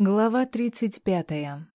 Глава тридцать пятая.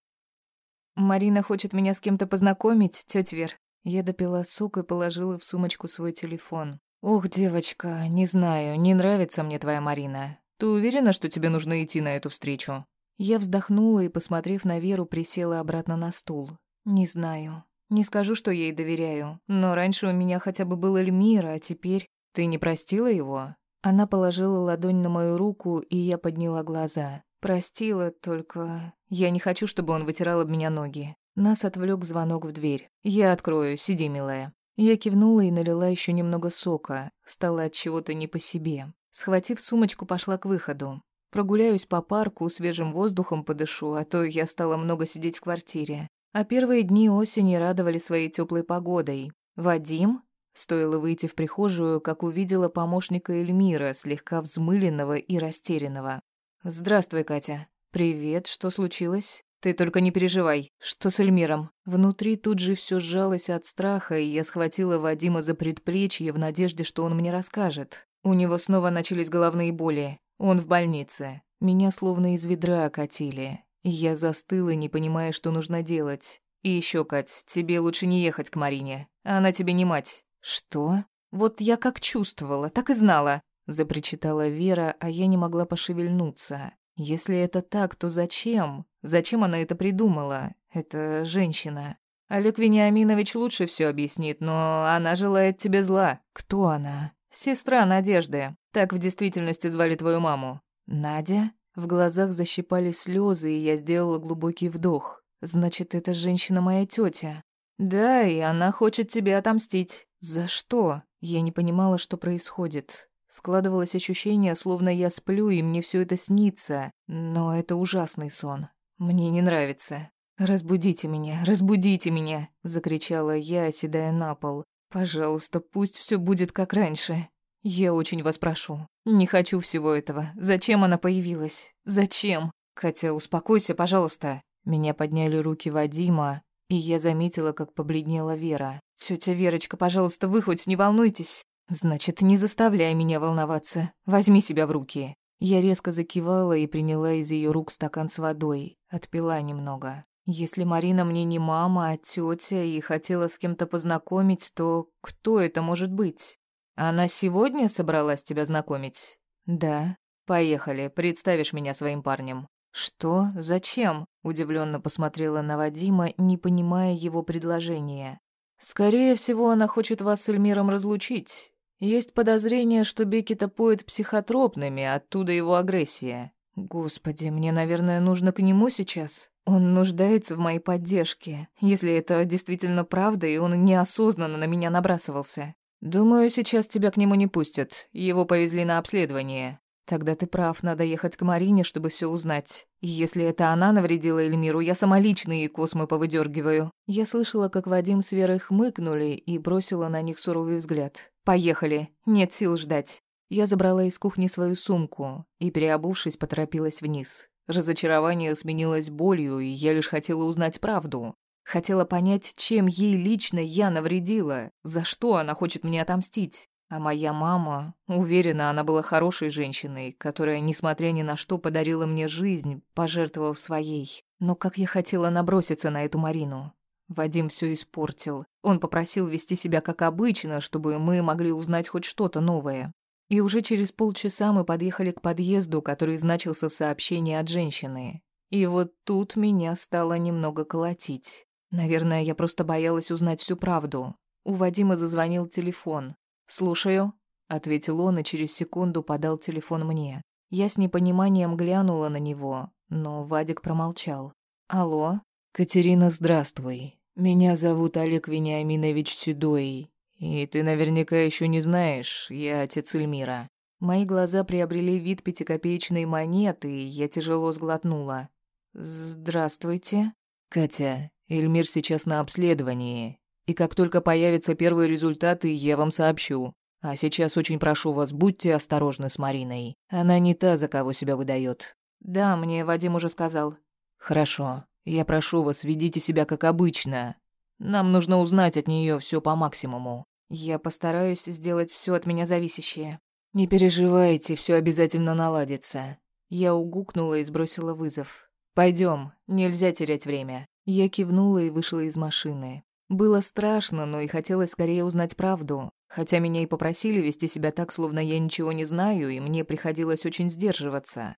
Марина хочет меня с кем-то познакомить, тётя Вер. Я допила сок и положила в сумочку свой телефон. Ох, девочка, не знаю, не нравится мне твоя Марина. Ты уверена, что тебе нужно идти на эту встречу? Я вздохнула и, посмотрев на Веру, присела обратно на стул. Не знаю. Не скажу, что ей доверяю, но раньше у меня хотя бы был Эльмира, а теперь ты не простила его? Она положила ладонь на мою руку, и я подняла глаза. Простила, только я не хочу, чтобы он вытирал об меня ноги. Нас отвлек звонок в дверь. Я открою, сиди, милая. Я кивнула и налила еще немного сока. Стало от чего-то не по себе. Схватив сумочку, пошла к выходу. Прогуляюсь по парку, свежим воздухом подышу, а то я стала много сидеть в квартире. А первые дни осени радовали своей теплой погодой. Вадим? Стоило выйти в прихожую, как увидела помощника Эльмира, слегка взмыленного и растерянного. «Здравствуй, Катя». «Привет, что случилось?» «Ты только не переживай. Что с Эльмиром?» Внутри тут же все сжалось от страха, и я схватила Вадима за предплечье в надежде, что он мне расскажет. У него снова начались головные боли. Он в больнице. Меня словно из ведра окатили. Я застыла, не понимая, что нужно делать. И еще, Кать, тебе лучше не ехать к Марине. Она тебе не мать. Что? Вот я как чувствовала, так и знала запричитала Вера, а я не могла пошевельнуться. Если это так, то зачем? Зачем она это придумала? Это женщина. Олег Вениаминович лучше все объяснит, но она желает тебе зла. Кто она? Сестра Надежды. Так в действительности звали твою маму. Надя? В глазах защипали слезы, и я сделала глубокий вдох. Значит, эта женщина моя тетя. Да, и она хочет тебе отомстить. За что? Я не понимала, что происходит. Складывалось ощущение, словно я сплю, и мне все это снится. Но это ужасный сон. Мне не нравится. «Разбудите меня, разбудите меня!» — закричала я, оседая на пол. «Пожалуйста, пусть все будет как раньше. Я очень вас прошу. Не хочу всего этого. Зачем она появилась? Зачем? Катя, успокойся, пожалуйста». Меня подняли руки Вадима, и я заметила, как побледнела Вера. «Тетя Верочка, пожалуйста, вы хоть не волнуйтесь. «Значит, не заставляй меня волноваться. Возьми себя в руки». Я резко закивала и приняла из ее рук стакан с водой. Отпила немного. Если Марина мне не мама, а тетя и хотела с кем-то познакомить, то кто это может быть? Она сегодня собралась тебя знакомить? Да. Поехали, представишь меня своим парнем. Что? Зачем? Удивленно посмотрела на Вадима, не понимая его предложения. Скорее всего, она хочет вас с Эльмиром разлучить. Есть подозрение, что Бекета поет психотропными, оттуда его агрессия. Господи, мне, наверное, нужно к нему сейчас. Он нуждается в моей поддержке, если это действительно правда, и он неосознанно на меня набрасывался. Думаю, сейчас тебя к нему не пустят. Его повезли на обследование. Тогда ты прав, надо ехать к Марине, чтобы все узнать. Если это она навредила Эльмиру, я сама лично ей космы повыдергиваю. Я слышала, как Вадим с Верой хмыкнули и бросила на них суровый взгляд. Поехали, нет сил ждать. Я забрала из кухни свою сумку и, переобувшись, поторопилась вниз. Разочарование сменилось болью, и я лишь хотела узнать правду. Хотела понять, чем ей лично я навредила, за что она хочет мне отомстить. А моя мама, уверена, она была хорошей женщиной, которая, несмотря ни на что, подарила мне жизнь, пожертвовав своей. Но как я хотела наброситься на эту Марину. Вадим все испортил. Он попросил вести себя как обычно, чтобы мы могли узнать хоть что-то новое. И уже через полчаса мы подъехали к подъезду, который значился в сообщении от женщины. И вот тут меня стало немного колотить. Наверное, я просто боялась узнать всю правду. У Вадима зазвонил телефон. «Слушаю», — ответил он и через секунду подал телефон мне. Я с непониманием глянула на него, но Вадик промолчал. «Алло?» «Катерина, здравствуй. Меня зовут Олег Вениаминович Седой. И ты наверняка еще не знаешь, я отец Эльмира». Мои глаза приобрели вид пятикопеечной монеты, и я тяжело сглотнула. «Здравствуйте». «Катя, Эльмир сейчас на обследовании. И как только появятся первые результаты, я вам сообщу. А сейчас очень прошу вас, будьте осторожны с Мариной. Она не та, за кого себя выдает. Да, мне Вадим уже сказал. Хорошо. Я прошу вас, ведите себя как обычно. Нам нужно узнать от нее все по максимуму. Я постараюсь сделать все от меня зависящее. Не переживайте, все обязательно наладится. Я угукнула и сбросила вызов. Пойдем, нельзя терять время. Я кивнула и вышла из машины. Было страшно, но и хотелось скорее узнать правду. Хотя меня и попросили вести себя так, словно я ничего не знаю, и мне приходилось очень сдерживаться.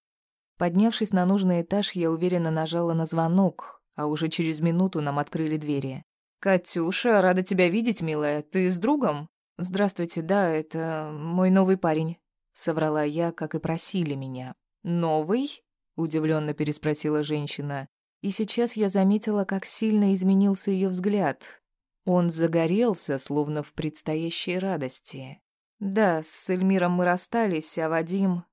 Поднявшись на нужный этаж, я уверенно нажала на звонок, а уже через минуту нам открыли двери. «Катюша, рада тебя видеть, милая. Ты с другом?» «Здравствуйте, да, это мой новый парень», — соврала я, как и просили меня. «Новый?» — удивленно переспросила женщина. И сейчас я заметила, как сильно изменился ее взгляд. Он загорелся, словно в предстоящей радости. «Да, с Эльмиром мы расстались, а Вадим...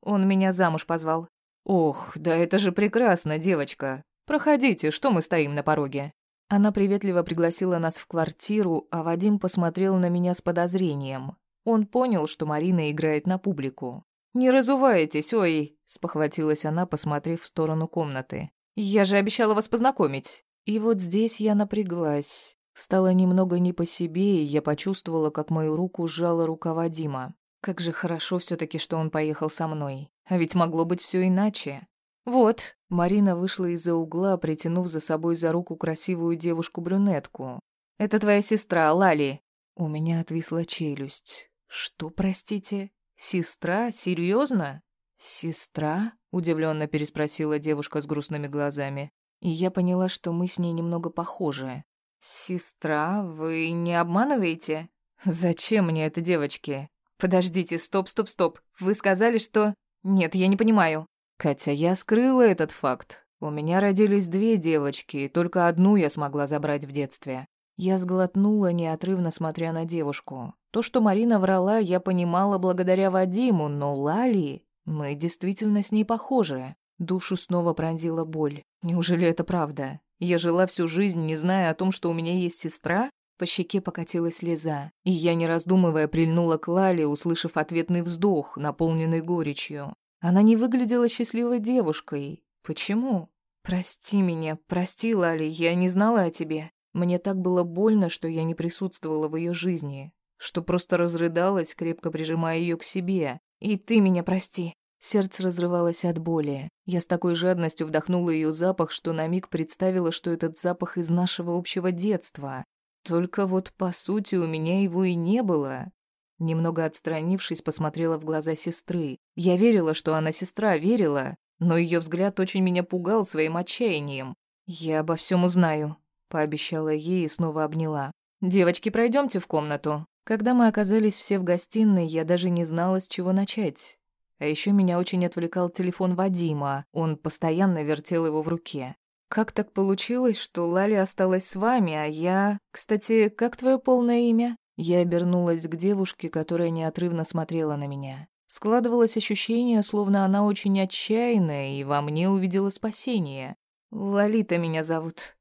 Он меня замуж позвал». «Ох, да это же прекрасно, девочка. Проходите, что мы стоим на пороге?» Она приветливо пригласила нас в квартиру, а Вадим посмотрел на меня с подозрением. Он понял, что Марина играет на публику. «Не разувайтесь, ой!» — спохватилась она, посмотрев в сторону комнаты. «Я же обещала вас познакомить!» И вот здесь я напряглась. Стало немного не по себе, и я почувствовала, как мою руку сжала рука Вадима. Как же хорошо все таки что он поехал со мной. А ведь могло быть все иначе. «Вот», — Марина вышла из-за угла, притянув за собой за руку красивую девушку-брюнетку. «Это твоя сестра, Лали». У меня отвисла челюсть. «Что, простите? Сестра? Серьезно? «Сестра?» — удивленно переспросила девушка с грустными глазами. И я поняла, что мы с ней немного похожи. «Сестра? Вы не обманываете?» «Зачем мне это, девочки?» «Подождите, стоп, стоп, стоп. Вы сказали, что...» «Нет, я не понимаю». «Катя, я скрыла этот факт. У меня родились две девочки, и только одну я смогла забрать в детстве». Я сглотнула, неотрывно смотря на девушку. То, что Марина врала, я понимала благодаря Вадиму, но Лали... Мы действительно с ней похожи. Душу снова пронзила боль. Неужели это правда? Я жила всю жизнь, не зная о том, что у меня есть сестра? По щеке покатилась слеза, и я, не раздумывая, прильнула к Лале, услышав ответный вздох, наполненный горечью. Она не выглядела счастливой девушкой. Почему? «Прости меня, прости, Лали, я не знала о тебе. Мне так было больно, что я не присутствовала в ее жизни, что просто разрыдалась, крепко прижимая ее к себе. И ты меня прости». Сердце разрывалось от боли. Я с такой жадностью вдохнула ее запах, что на миг представила, что этот запах из нашего общего детства. Только вот, по сути, у меня его и не было. Немного отстранившись, посмотрела в глаза сестры. Я верила, что она сестра, верила, но ее взгляд очень меня пугал своим отчаянием. «Я обо всем узнаю», — пообещала ей и снова обняла. «Девочки, пройдемте в комнату». Когда мы оказались все в гостиной, я даже не знала, с чего начать. А еще меня очень отвлекал телефон Вадима, он постоянно вертел его в руке. «Как так получилось, что Лали осталась с вами, а я... Кстати, как твое полное имя?» Я обернулась к девушке, которая неотрывно смотрела на меня. Складывалось ощущение, словно она очень отчаянная и во мне увидела спасение. «Лолита меня зовут».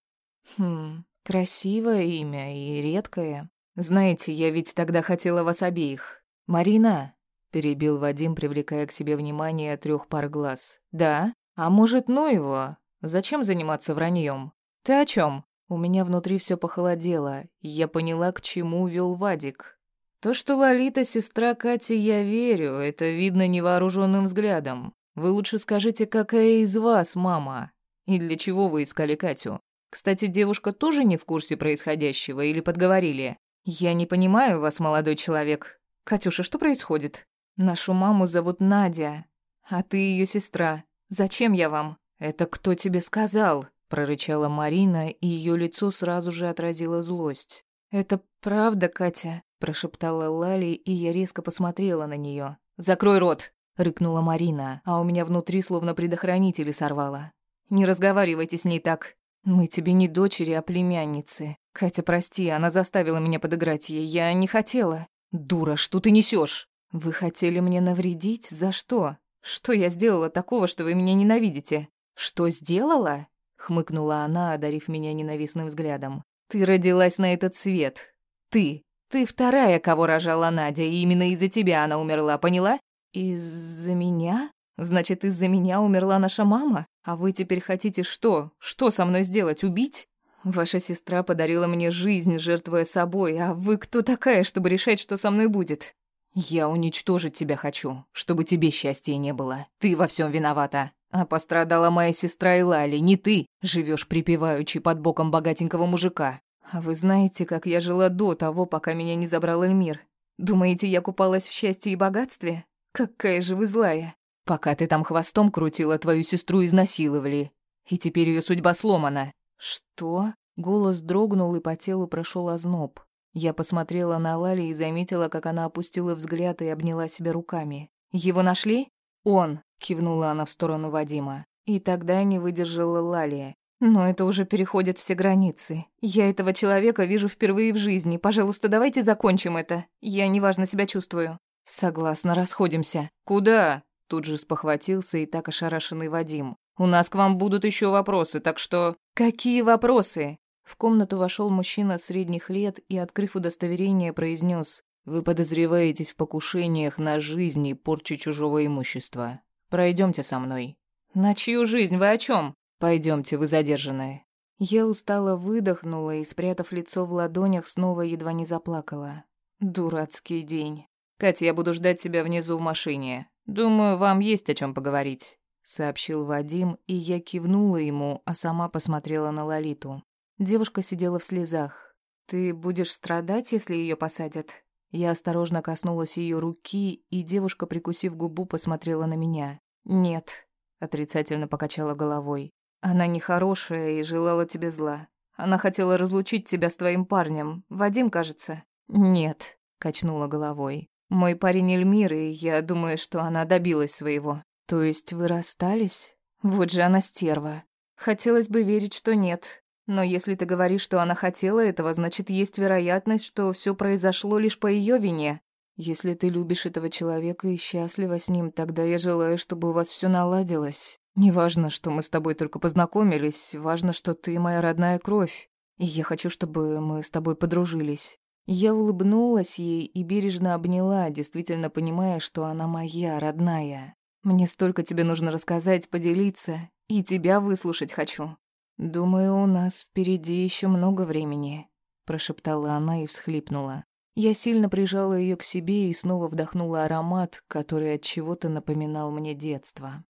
«Хм, красивое имя и редкое. Знаете, я ведь тогда хотела вас обеих. Марина, перебил Вадим, привлекая к себе внимание трех пар глаз. Да? А может, ну его? Зачем заниматься враньем? Ты о чем? У меня внутри все похолодело, я поняла, к чему вел Вадик. То, что Лолита сестра Кати, я верю, это видно невооруженным взглядом. Вы лучше скажите, какая из вас мама? И для чего вы искали Катю? Кстати, девушка тоже не в курсе происходящего или подговорили? «Я не понимаю вас, молодой человек. Катюша, что происходит? Нашу маму зовут Надя, а ты ее сестра. Зачем я вам?» «Это кто тебе сказал?» — прорычала Марина, и ее лицо сразу же отразило злость. «Это правда, Катя?» — прошептала Лали, и я резко посмотрела на нее. «Закрой рот!» — рыкнула Марина, а у меня внутри словно предохранители сорвало. «Не разговаривайте с ней так. Мы тебе не дочери, а племянницы. «Катя, прости, она заставила меня подыграть ей. Я не хотела». «Дура, что ты несешь? «Вы хотели мне навредить? За что? Что я сделала такого, что вы меня ненавидите?» «Что сделала?» — хмыкнула она, одарив меня ненавистным взглядом. «Ты родилась на этот свет. Ты. Ты вторая, кого рожала Надя, и именно из-за тебя она умерла, поняла?» «Из-за меня? Значит, из-за меня умерла наша мама? А вы теперь хотите что? Что со мной сделать? Убить?» Ваша сестра подарила мне жизнь, жертвуя собой, а вы кто такая, чтобы решать, что со мной будет? Я уничтожить тебя хочу, чтобы тебе счастья не было. Ты во всем виновата. А пострадала моя сестра и Лали, не ты, живешь припеваючи под боком богатенького мужика. А вы знаете, как я жила до того, пока меня не забрал Эльмир? Думаете, я купалась в счастье и богатстве? Какая же вы злая. Пока ты там хвостом крутила, твою сестру изнасиловали. И теперь ее судьба сломана. Что? Голос дрогнул, и по телу прошел озноб. Я посмотрела на Лали и заметила, как она опустила взгляд и обняла себя руками. «Его нашли?» «Он», — кивнула она в сторону Вадима. И тогда не выдержала Лалия. «Но это уже переходит все границы. Я этого человека вижу впервые в жизни. Пожалуйста, давайте закончим это. Я неважно себя чувствую». «Согласна, расходимся». «Куда?» Тут же спохватился и так ошарашенный Вадим. «У нас к вам будут еще вопросы, так что...» «Какие вопросы?» В комнату вошел мужчина средних лет и, открыв удостоверение, произнес: «Вы подозреваетесь в покушениях на жизнь и порче чужого имущества. Пройдемте со мной». «На чью жизнь? Вы о чем? Пойдемте, вы задержанные». Я устало выдохнула и, спрятав лицо в ладонях, снова едва не заплакала. «Дурацкий день. Катя, я буду ждать тебя внизу в машине. Думаю, вам есть о чем поговорить», — сообщил Вадим, и я кивнула ему, а сама посмотрела на Лолиту. Девушка сидела в слезах. «Ты будешь страдать, если ее посадят?» Я осторожно коснулась ее руки, и девушка, прикусив губу, посмотрела на меня. «Нет», — отрицательно покачала головой. «Она нехорошая и желала тебе зла. Она хотела разлучить тебя с твоим парнем. Вадим, кажется?» «Нет», — качнула головой. «Мой парень Эльмир, и я думаю, что она добилась своего». «То есть вы расстались? Вот же она стерва. Хотелось бы верить, что нет, но если ты говоришь, что она хотела этого, значит, есть вероятность, что все произошло лишь по ее вине. Если ты любишь этого человека и счастлива с ним, тогда я желаю, чтобы у вас все наладилось. Неважно, что мы с тобой только познакомились, важно, что ты моя родная кровь. И я хочу, чтобы мы с тобой подружились. Я улыбнулась ей и бережно обняла, действительно понимая, что она моя, родная. Мне столько тебе нужно рассказать, поделиться, и тебя выслушать хочу. «Думаю, у нас впереди еще много времени», — прошептала она и всхлипнула. Я сильно прижала ее к себе и снова вдохнула аромат, который от чего-то напоминал мне детство.